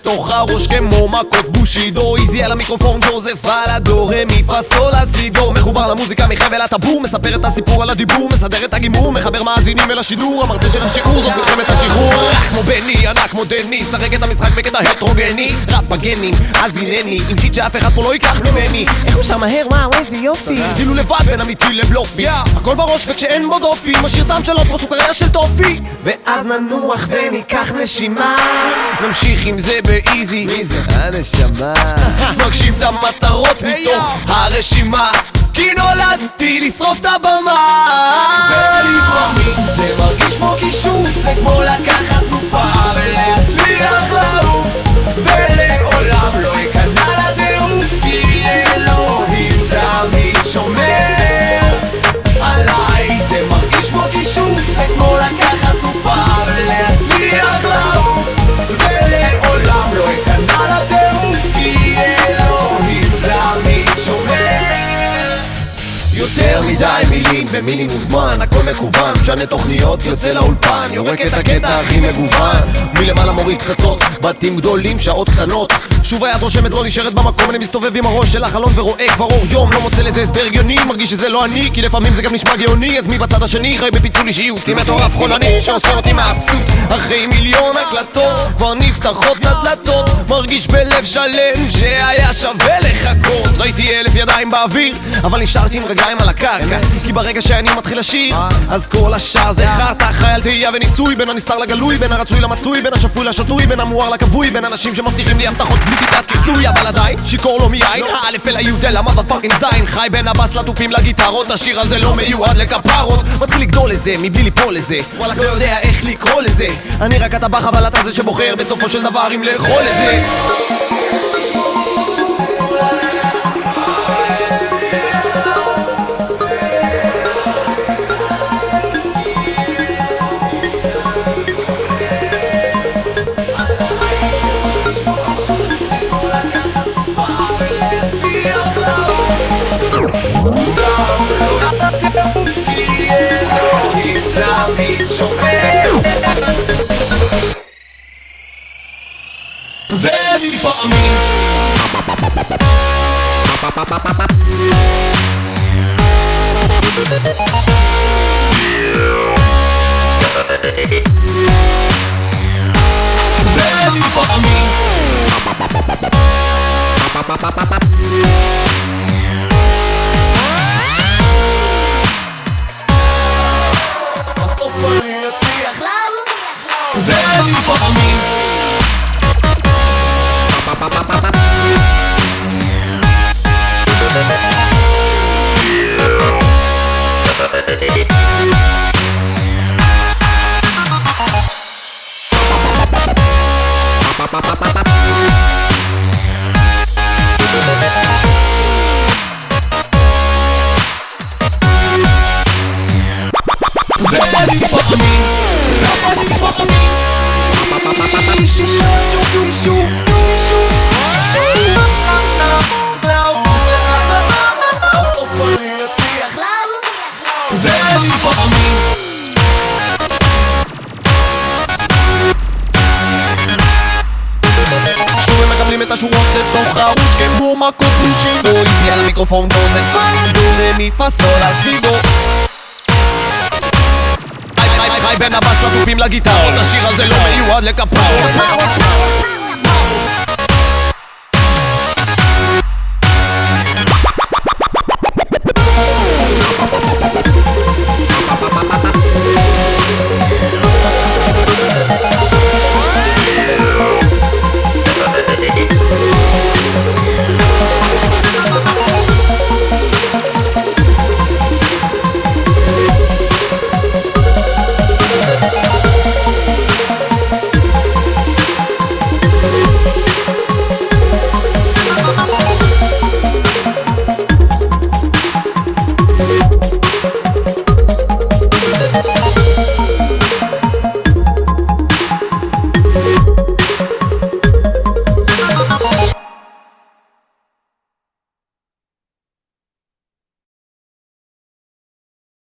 לתוך הראש כמו מכות בושידו. איזי על המיקרופון ג'וזף על הדו רמי פסול הסידו מחובר למוזיקה מחבל הטבור. מספר את הסיפור על הדיבור מסדר את הגימור. מחבר מאזינים אל השידור. המרצה של השיעור זאת מלחמת השחרור. רק כמו בני ענק כמו דני. שחק את המשחק בקטע הטרוגני. ראפ בגנים אז הנני עם שיט שאף אחד פה לא ייקח ממני. איך הוא שם מהר? וואו איזה יופי. כאילו לבד בין אמיתי לבלופי. הכל בראש וכשאין בו דופי. משאיר טעם של אופרה סוכריה של טופי. ואז ננוח וניקח נשימה. נמשיך עם זה באיזי מי זה? הנשמה. מגשים את המטרות מתוך הרשימה. כי נולדתי לשרוף את הבמה. ולפעמים זה מרגיש כמו כישוף זה כמו לקחת במינימום זמן הכל מקוון משנה תוכניות יוצא לאולפן יורק את הקטע הכי מגוון. מלמעלה מוריד פצצות בתים גדולים שעות קטנות. שוב היד רושמת לא נשארת במקום אני מסתובב עם הראש של החלון ורואה כבר אור יום. לא מוצא לזה הסבר הגיוני מרגיש שזה לא אני כי לפעמים זה גם נשמע גאוני. אז מי בצד השני חי בפיצול אישיות עם מטורף חולני שעושה אותי מבסוט. אחרי מיליון הקלטות כבר נפתחות הדלתות. מרגיש בלב שלם שהיה שווה לחכות. ראיתי אלף ידיים באוויר אבל נשארתי עם רגליים על הקרקע. כי ברגע שאני מתחיל לשיר אז כל השאר זה חרטא חי על תהייה וניסוי. בין הנסתר לגלוי בין הרצוי למצוי בין השפוי לשתוי בין המואר לכבוי בין אנשים שמבטיחים לי הבטחות בלי טיפת כיסוי אבל עדיין שיכור לא מיין האלף אל היוד אל המאבה פאקינג זין? חי בין הבאס לתופים לגיטרות השיר הזה לא מיועד לכפרות. מתחיל לגדול לזה מבלי ליפול לזה. וואלה לא יודע איך לקרוא לזה. אני רק הטבח אבל אתה זה שבוחר בסופו של דבר אם לאכול את זה do for me? Baby, for me. את השורות לתוך הראש כמו מכות בושידו איזי על המיקרופון גוזק על הדו רמי פסול הסידו חי בין הבאס לתופים לגיטרות. השיר הזה לא מיועד לכפרות